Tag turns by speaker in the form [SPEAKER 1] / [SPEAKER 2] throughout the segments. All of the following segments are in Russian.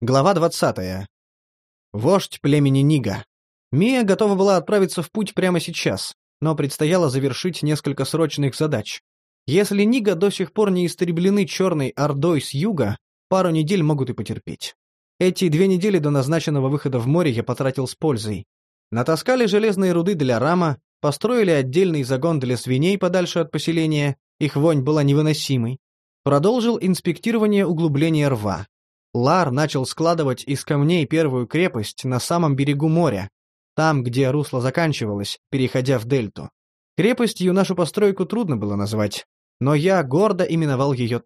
[SPEAKER 1] Глава 20. Вождь племени Нига. Мия готова была отправиться в путь прямо сейчас, но предстояло завершить несколько срочных задач. Если Нига до сих пор не истреблены черной ордой с юга, пару недель могут и потерпеть. Эти две недели до назначенного выхода в море я потратил с пользой. Натаскали железные руды для рама, построили отдельный загон для свиней подальше от поселения, их вонь была невыносимой. Продолжил инспектирование углубления рва. Лар начал складывать из камней первую крепость на самом берегу моря, там, где русло заканчивалось, переходя в дельту. Крепостью нашу постройку трудно было назвать, но я гордо именовал ее...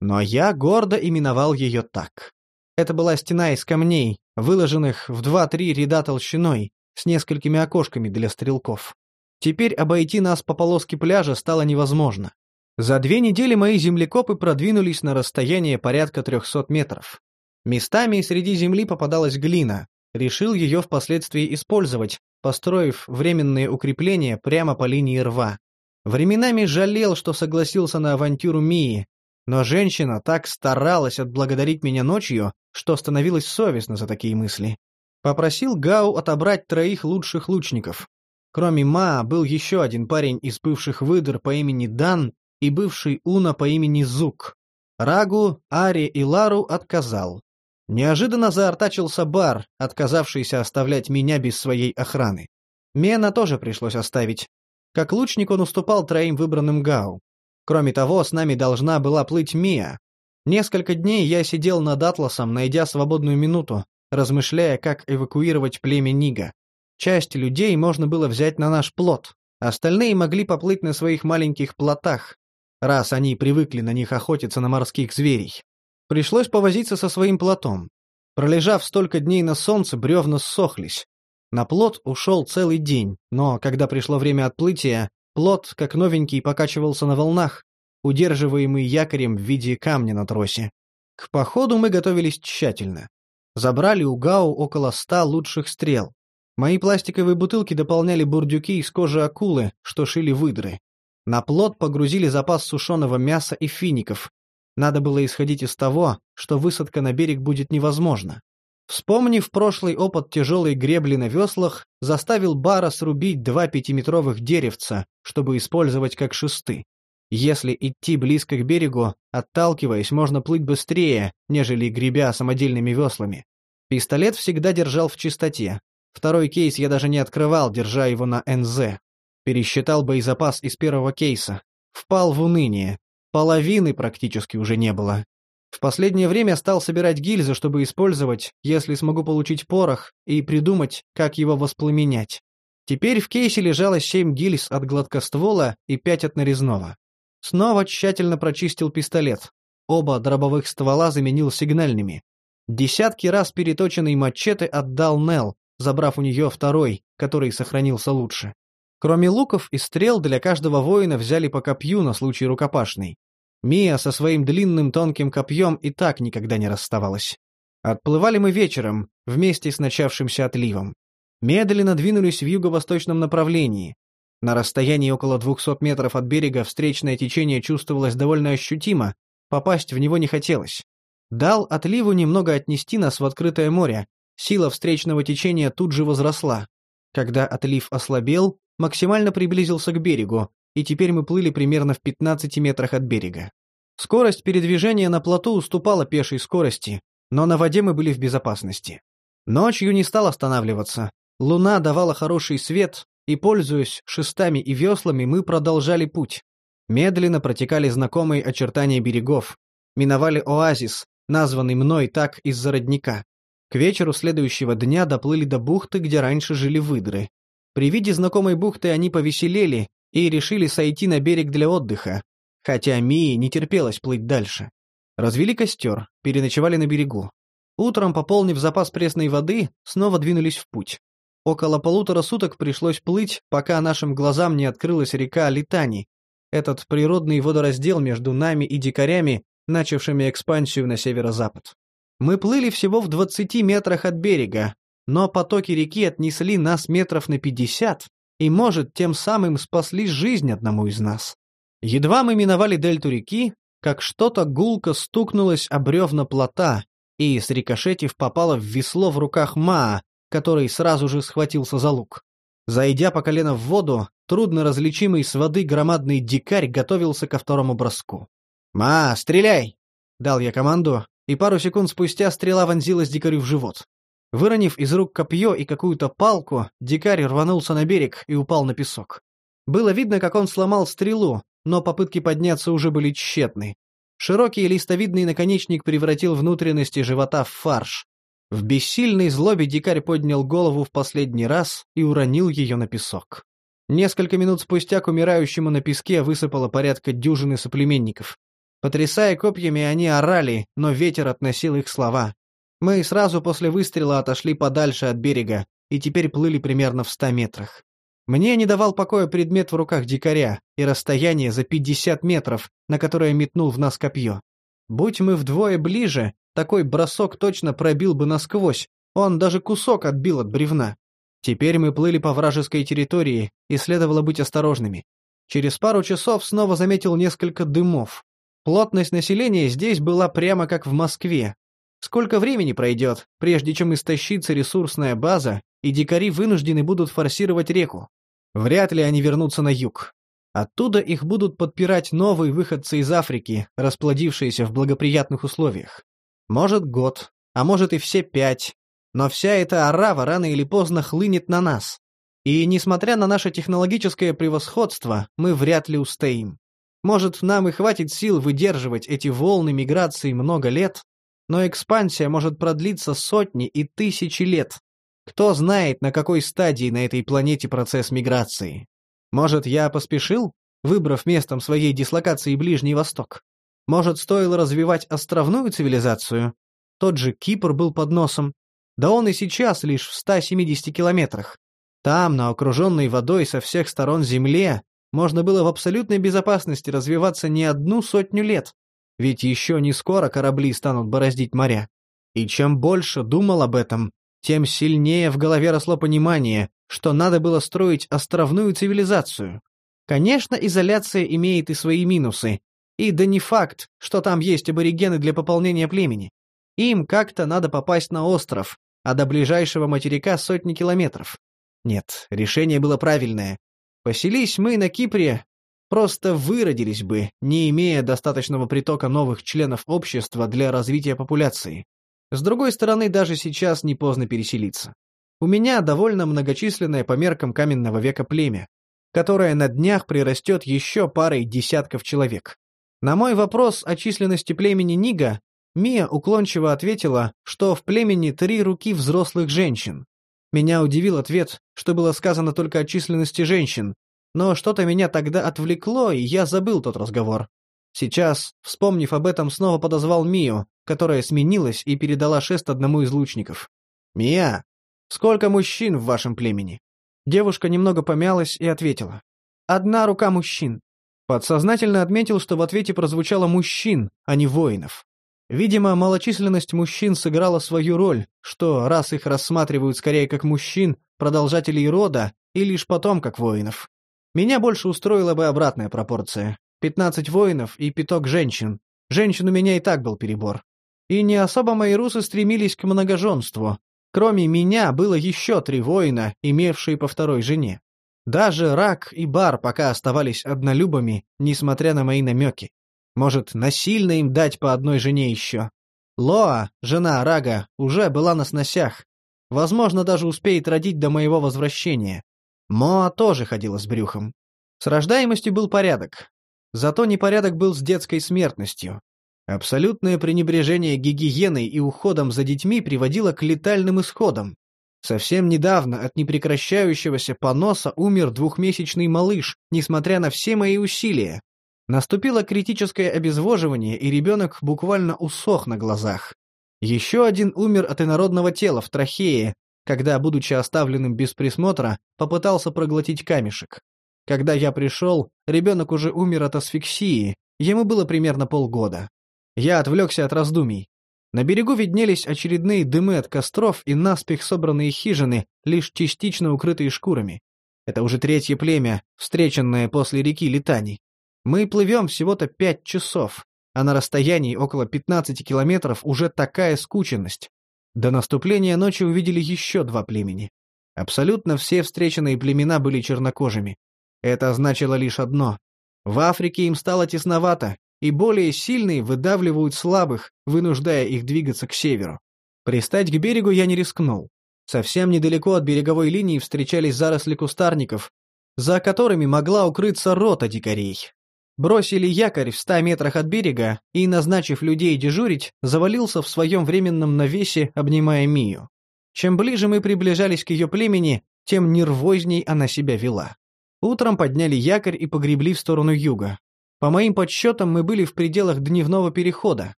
[SPEAKER 1] Но я гордо именовал ее так. Это была стена из камней, выложенных в два-три ряда толщиной, с несколькими окошками для стрелков. Теперь обойти нас по полоске пляжа стало невозможно. За две недели мои землекопы продвинулись на расстояние порядка 300 метров. Местами среди земли попадалась глина. Решил ее впоследствии использовать, построив временные укрепления прямо по линии рва. Временами жалел, что согласился на авантюру Мии, но женщина так старалась отблагодарить меня ночью, что становилось совестно за такие мысли. Попросил Гау отобрать троих лучших лучников. Кроме Ма был еще один парень из бывших выдр по имени Дан и бывший Уна по имени Зук. Рагу, Ари и Лару отказал. Неожиданно заортачился Бар, отказавшийся оставлять меня без своей охраны. Мена тоже пришлось оставить. Как лучник он уступал троим выбранным Гау. Кроме того, с нами должна была плыть Мия. Несколько дней я сидел над Атласом, найдя свободную минуту, размышляя, как эвакуировать племя Нига. Часть людей можно было взять на наш плот, остальные могли поплыть на своих маленьких плотах, раз они привыкли на них охотиться на морских зверей. Пришлось повозиться со своим плотом. Пролежав столько дней на солнце, бревна ссохлись. На плот ушел целый день, но когда пришло время отплытия, плот, как новенький, покачивался на волнах, удерживаемый якорем в виде камня на тросе. К походу мы готовились тщательно. Забрали у Гау около ста лучших стрел. Мои пластиковые бутылки дополняли бурдюки из кожи акулы, что шили выдры. На плот погрузили запас сушеного мяса и фиников. Надо было исходить из того, что высадка на берег будет невозможна. Вспомнив прошлый опыт тяжелой гребли на веслах, заставил Бара срубить два пятиметровых деревца, чтобы использовать как шесты. Если идти близко к берегу, отталкиваясь, можно плыть быстрее, нежели гребя самодельными веслами. Пистолет всегда держал в чистоте. Второй кейс я даже не открывал, держа его на НЗ. Пересчитал боезапас из первого кейса. Впал в уныние. Половины практически уже не было. В последнее время стал собирать гильзы, чтобы использовать, если смогу получить порох, и придумать, как его воспламенять. Теперь в кейсе лежало семь гильз от гладкоствола и пять от нарезного. Снова тщательно прочистил пистолет. Оба дробовых ствола заменил сигнальными. Десятки раз переточенный мачете отдал Нел, забрав у нее второй, который сохранился лучше. Кроме луков и стрел для каждого воина взяли по копью на случай рукопашный. Мия со своим длинным тонким копьем и так никогда не расставалась. Отплывали мы вечером, вместе с начавшимся отливом. Медленно двинулись в юго-восточном направлении. На расстоянии около 200 метров от берега встречное течение чувствовалось довольно ощутимо, попасть в него не хотелось. Дал отливу немного отнести нас в открытое море, сила встречного течения тут же возросла. Когда отлив ослабел, максимально приблизился к берегу, и теперь мы плыли примерно в 15 метрах от берега. Скорость передвижения на плоту уступала пешей скорости, но на воде мы были в безопасности. Ночью не стал останавливаться. Луна давала хороший свет, и, пользуясь шестами и веслами, мы продолжали путь. Медленно протекали знакомые очертания берегов. Миновали оазис, названный мной так из-за родника. К вечеру следующего дня доплыли до бухты, где раньше жили выдры. При виде знакомой бухты они повеселели и решили сойти на берег для отдыха, хотя Мии не терпелось плыть дальше. Развели костер, переночевали на берегу. Утром, пополнив запас пресной воды, снова двинулись в путь. Около полутора суток пришлось плыть, пока нашим глазам не открылась река Литани, этот природный водораздел между нами и дикарями, начавшими экспансию на северо-запад. Мы плыли всего в 20 метрах от берега, но потоки реки отнесли нас метров на пятьдесят и, может, тем самым спасли жизнь одному из нас. Едва мы миновали дельту реки, как что-то гулко стукнулось о бревна плота, и, срикошетив, попала в весло в руках Маа, который сразу же схватился за лук. Зайдя по колено в воду, трудно различимый с воды громадный дикарь готовился ко второму броску. «Ма, стреляй!» — дал я команду, и пару секунд спустя стрела вонзилась дикарю в живот. Выронив из рук копье и какую-то палку, дикарь рванулся на берег и упал на песок. Было видно, как он сломал стрелу, но попытки подняться уже были тщетны. Широкий листовидный наконечник превратил внутренности живота в фарш. В бессильной злобе дикарь поднял голову в последний раз и уронил ее на песок. Несколько минут спустя к умирающему на песке высыпало порядка дюжины соплеменников. Потрясая копьями, они орали, но ветер относил их слова. Мы сразу после выстрела отошли подальше от берега и теперь плыли примерно в ста метрах. Мне не давал покоя предмет в руках дикаря и расстояние за пятьдесят метров, на которое метнул в нас копье. Будь мы вдвое ближе, такой бросок точно пробил бы насквозь, он даже кусок отбил от бревна. Теперь мы плыли по вражеской территории, и следовало быть осторожными. Через пару часов снова заметил несколько дымов. Плотность населения здесь была прямо как в Москве. Сколько времени пройдет, прежде чем истощится ресурсная база, и дикари вынуждены будут форсировать реку? Вряд ли они вернутся на юг. Оттуда их будут подпирать новые выходцы из Африки, расплодившиеся в благоприятных условиях. Может, год, а может и все пять. Но вся эта орава рано или поздно хлынет на нас. И, несмотря на наше технологическое превосходство, мы вряд ли устоим. Может, нам и хватит сил выдерживать эти волны миграции много лет, но экспансия может продлиться сотни и тысячи лет. Кто знает, на какой стадии на этой планете процесс миграции. Может, я поспешил, выбрав местом своей дислокации Ближний Восток? Может, стоило развивать островную цивилизацию? Тот же Кипр был под носом. Да он и сейчас лишь в 170 километрах. Там, на окруженной водой со всех сторон земле, можно было в абсолютной безопасности развиваться не одну сотню лет. Ведь еще не скоро корабли станут бороздить моря. И чем больше думал об этом, тем сильнее в голове росло понимание, что надо было строить островную цивилизацию. Конечно, изоляция имеет и свои минусы, и да не факт, что там есть аборигены для пополнения племени. Им как-то надо попасть на остров, а до ближайшего материка сотни километров. Нет, решение было правильное. Поселись мы на Кипре, просто выродились бы, не имея достаточного притока новых членов общества для развития популяции. С другой стороны, даже сейчас не поздно переселиться. У меня довольно многочисленное по меркам каменного века племя, которое на днях прирастет еще парой десятков человек. На мой вопрос о численности племени Нига, Мия уклончиво ответила, что в племени три руки взрослых женщин. Меня удивил ответ, что было сказано только о численности женщин, но что-то меня тогда отвлекло, и я забыл тот разговор. Сейчас, вспомнив об этом, снова подозвал Мию, которая сменилась и передала шест одному из лучников. «Мия, сколько мужчин в вашем племени?» Девушка немного помялась и ответила. «Одна рука мужчин. Подсознательно отметил, что в ответе прозвучало «мужчин», а не «воинов». Видимо, малочисленность мужчин сыграла свою роль, что раз их рассматривают скорее как мужчин, продолжателей рода, и лишь потом как воинов. Меня больше устроила бы обратная пропорция. Пятнадцать воинов и пяток женщин. Женщин у меня и так был перебор. И не особо мои русы стремились к многоженству. Кроме меня было еще три воина, имевшие по второй жене. Даже Рак и Бар пока оставались однолюбами, несмотря на мои намеки. Может, насильно им дать по одной жене еще. Лоа, жена Рага, уже была на сносях. Возможно, даже успеет родить до моего возвращения. Моа тоже ходила с брюхом. С рождаемостью был порядок. Зато непорядок был с детской смертностью. Абсолютное пренебрежение гигиеной и уходом за детьми приводило к летальным исходам. Совсем недавно от непрекращающегося поноса умер двухмесячный малыш, несмотря на все мои усилия. Наступило критическое обезвоживание, и ребенок буквально усох на глазах. Еще один умер от инородного тела в трахее, когда, будучи оставленным без присмотра, попытался проглотить камешек. Когда я пришел, ребенок уже умер от асфиксии, ему было примерно полгода. Я отвлекся от раздумий. На берегу виднелись очередные дымы от костров и наспех собранные хижины, лишь частично укрытые шкурами. Это уже третье племя, встреченное после реки Литани. Мы плывем всего-то пять часов. а на расстоянии около 15 километров уже такая скученность. До наступления ночи увидели еще два племени. Абсолютно все встреченные племена были чернокожими. Это означало лишь одно. В Африке им стало тесновато, и более сильные выдавливают слабых, вынуждая их двигаться к северу. Пристать к берегу я не рискнул. Совсем недалеко от береговой линии встречались заросли кустарников, за которыми могла укрыться рота дикарей. Бросили якорь в ста метрах от берега и, назначив людей дежурить, завалился в своем временном навесе, обнимая Мию. Чем ближе мы приближались к ее племени, тем нервозней она себя вела. Утром подняли якорь и погребли в сторону юга. По моим подсчетам, мы были в пределах дневного перехода.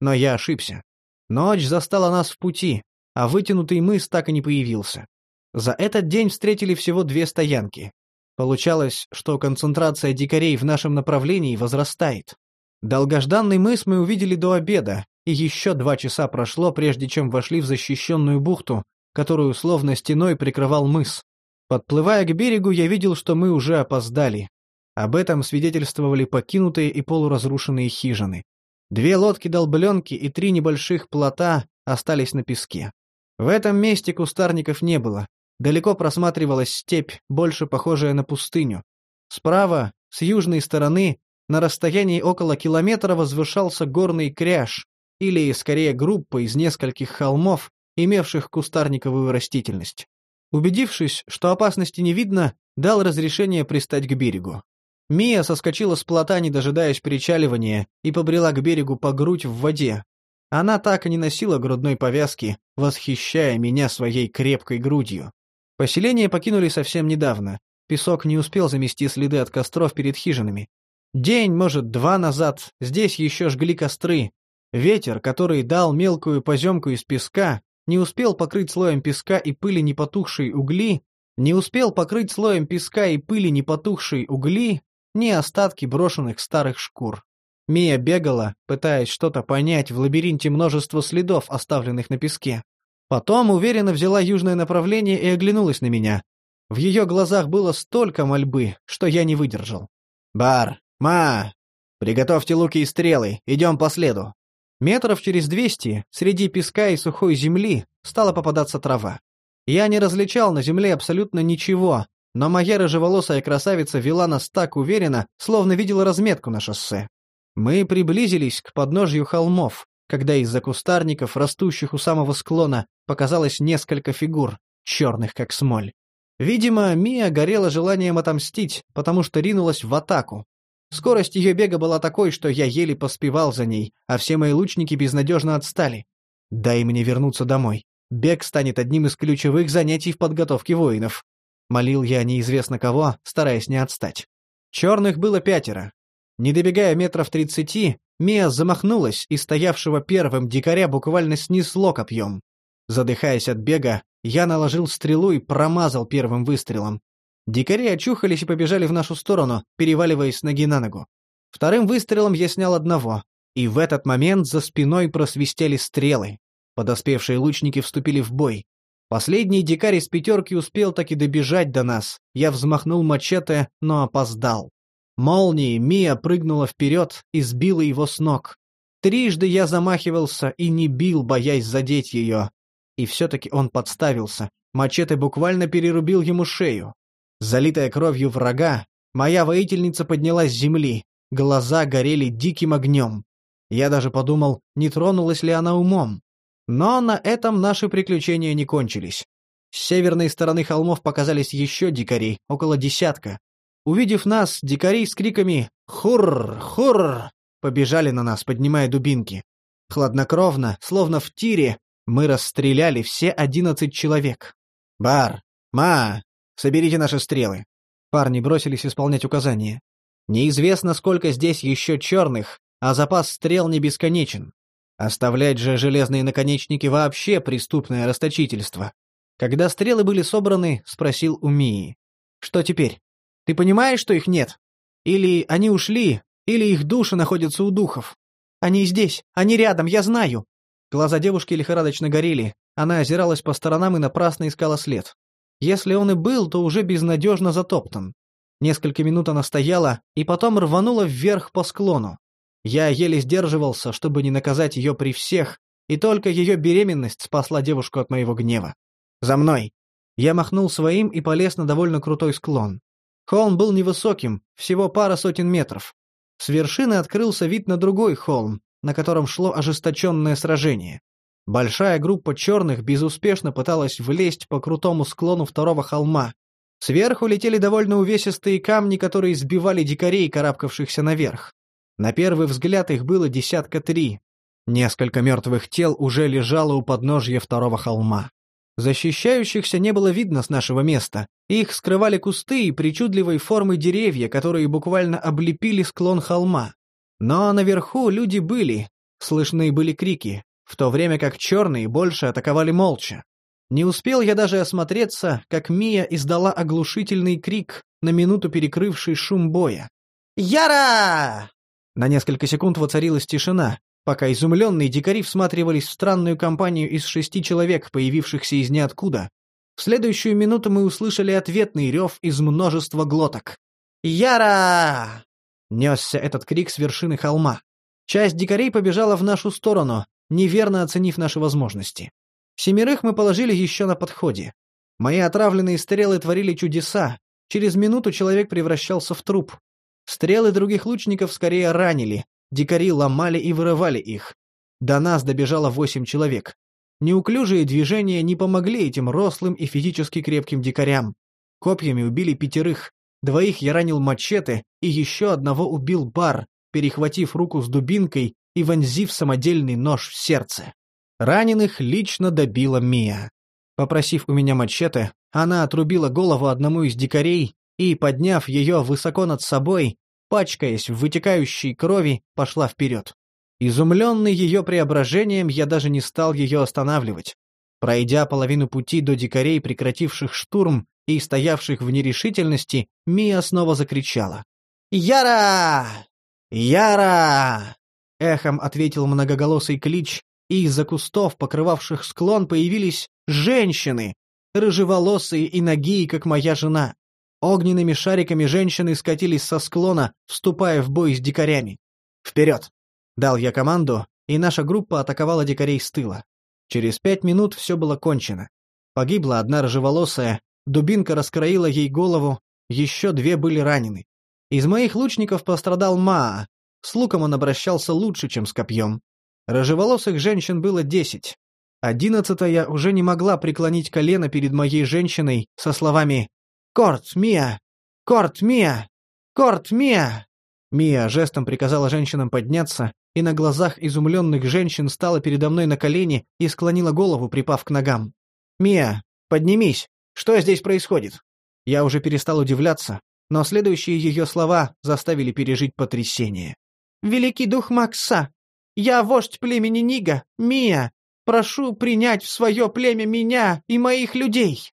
[SPEAKER 1] Но я ошибся. Ночь застала нас в пути, а вытянутый мыс так и не появился. За этот день встретили всего две стоянки. Получалось, что концентрация дикарей в нашем направлении возрастает. Долгожданный мыс мы увидели до обеда, и еще два часа прошло, прежде чем вошли в защищенную бухту, которую словно стеной прикрывал мыс. Подплывая к берегу, я видел, что мы уже опоздали. Об этом свидетельствовали покинутые и полуразрушенные хижины. Две лодки-долбленки и три небольших плота остались на песке. В этом месте кустарников не было, Далеко просматривалась степь, больше похожая на пустыню. Справа, с южной стороны, на расстоянии около километра возвышался горный кряж, или, скорее, группа из нескольких холмов, имевших кустарниковую растительность. Убедившись, что опасности не видно, дал разрешение пристать к берегу. Мия соскочила с плота, не дожидаясь причаливания, и побрела к берегу по грудь в воде. Она так и не носила грудной повязки, восхищая меня своей крепкой грудью. Поселение покинули совсем недавно. Песок не успел замести следы от костров перед хижинами. День, может, два назад, здесь еще жгли костры. Ветер, который дал мелкую поземку из песка, не успел покрыть слоем песка и пыли непотухшей угли, не успел покрыть слоем песка и пыли непотухшей угли, ни остатки брошенных старых шкур. Мия бегала, пытаясь что-то понять в лабиринте множества следов, оставленных на песке. Потом уверенно взяла южное направление и оглянулась на меня. В ее глазах было столько мольбы, что я не выдержал. «Бар! Ма! Приготовьте луки и стрелы, идем по следу!» Метров через двести, среди песка и сухой земли, стала попадаться трава. Я не различал на земле абсолютно ничего, но моя рыжеволосая красавица вела нас так уверенно, словно видела разметку на шоссе. Мы приблизились к подножью холмов, когда из-за кустарников, растущих у самого склона, показалось несколько фигур, черных как смоль. Видимо, Мия горела желанием отомстить, потому что ринулась в атаку. Скорость ее бега была такой, что я еле поспевал за ней, а все мои лучники безнадежно отстали. Дай мне вернуться домой. Бег станет одним из ключевых занятий в подготовке воинов. Молил я неизвестно кого, стараясь не отстать. Черных было пятеро. Не добегая метров тридцати, Мия замахнулась, и стоявшего первым дикаря буквально снесло копьем. Задыхаясь от бега, я наложил стрелу и промазал первым выстрелом. Дикари очухались и побежали в нашу сторону, переваливаясь с ноги на ногу. Вторым выстрелом я снял одного, и в этот момент за спиной просвистели стрелы. Подоспевшие лучники вступили в бой. Последний дикарь из пятерки успел таки добежать до нас. Я взмахнул мачете, но опоздал. Молнией Мия прыгнула вперед и сбила его с ног. Трижды я замахивался и не бил, боясь задеть ее. И все-таки он подставился. Мачете буквально перерубил ему шею. Залитая кровью врага, моя воительница поднялась с земли. Глаза горели диким огнем. Я даже подумал, не тронулась ли она умом. Но на этом наши приключения не кончились. С северной стороны холмов показались еще дикари, около десятка. Увидев нас, дикари с криками «Хурр! Хурр!» побежали на нас, поднимая дубинки. Хладнокровно, словно в тире, мы расстреляли все одиннадцать человек. «Бар! Ма! Соберите наши стрелы!» Парни бросились исполнять указания. Неизвестно, сколько здесь еще черных, а запас стрел не бесконечен. Оставлять же железные наконечники вообще преступное расточительство. Когда стрелы были собраны, спросил у Мии. «Что теперь?» Ты понимаешь, что их нет? Или они ушли, или их души находятся у духов. Они здесь, они рядом, я знаю. Глаза девушки лихорадочно горели. Она озиралась по сторонам и напрасно искала след. Если он и был, то уже безнадежно затоптан. Несколько минут она стояла и потом рванула вверх по склону. Я еле сдерживался, чтобы не наказать ее при всех, и только ее беременность спасла девушку от моего гнева. «За мной!» Я махнул своим и полез на довольно крутой склон. Холм был невысоким, всего пара сотен метров. С вершины открылся вид на другой холм, на котором шло ожесточенное сражение. Большая группа черных безуспешно пыталась влезть по крутому склону второго холма. Сверху летели довольно увесистые камни, которые сбивали дикарей, карабкавшихся наверх. На первый взгляд их было десятка три. Несколько мертвых тел уже лежало у подножья второго холма. Защищающихся не было видно с нашего места. Их скрывали кусты и причудливой формы деревья, которые буквально облепили склон холма. Но наверху люди были, слышны были крики, в то время как черные больше атаковали молча. Не успел я даже осмотреться, как Мия издала оглушительный крик, на минуту перекрывший шум боя. «Яра!» На несколько секунд воцарилась тишина, пока изумленные дикари всматривались в странную компанию из шести человек, появившихся из ниоткуда. В следующую минуту мы услышали ответный рев из множества глоток. «Яра!» — несся этот крик с вершины холма. Часть дикарей побежала в нашу сторону, неверно оценив наши возможности. Семерых мы положили еще на подходе. Мои отравленные стрелы творили чудеса. Через минуту человек превращался в труп. Стрелы других лучников скорее ранили, Дикари ломали и вырывали их. До нас добежало восемь человек. Неуклюжие движения не помогли этим рослым и физически крепким дикарям. Копьями убили пятерых, двоих я ранил мачете, и еще одного убил бар, перехватив руку с дубинкой и вонзив самодельный нож в сердце. Раненых лично добила Мия. Попросив у меня мачете, она отрубила голову одному из дикарей и, подняв ее высоко над собой, пачкаясь в вытекающей крови, пошла вперед. Изумленный ее преображением, я даже не стал ее останавливать. Пройдя половину пути до дикарей, прекративших штурм и стоявших в нерешительности, Мия снова закричала. «Яра! Яра!» Эхом ответил многоголосый клич, и из-за кустов, покрывавших склон, появились женщины, рыжеволосые и ноги, как моя жена. Огненными шариками женщины скатились со склона, вступая в бой с дикарями. «Вперед!» — дал я команду, и наша группа атаковала дикарей с тыла. Через пять минут все было кончено. Погибла одна рыжеволосая, дубинка раскроила ей голову, еще две были ранены. Из моих лучников пострадал Маа. С луком он обращался лучше, чем с копьем. Рыжеволосых женщин было десять. Одиннадцатая уже не могла преклонить колено перед моей женщиной со словами «Корт, Мия! Корт, Мия! Корт, Мия!» Мия жестом приказала женщинам подняться, и на глазах изумленных женщин стала передо мной на колени и склонила голову, припав к ногам. «Мия, поднимись! Что здесь происходит?» Я уже перестал удивляться, но следующие ее слова заставили пережить потрясение. «Великий дух Макса! Я вождь племени Нига, Мия! Прошу принять в свое племя меня и моих людей!»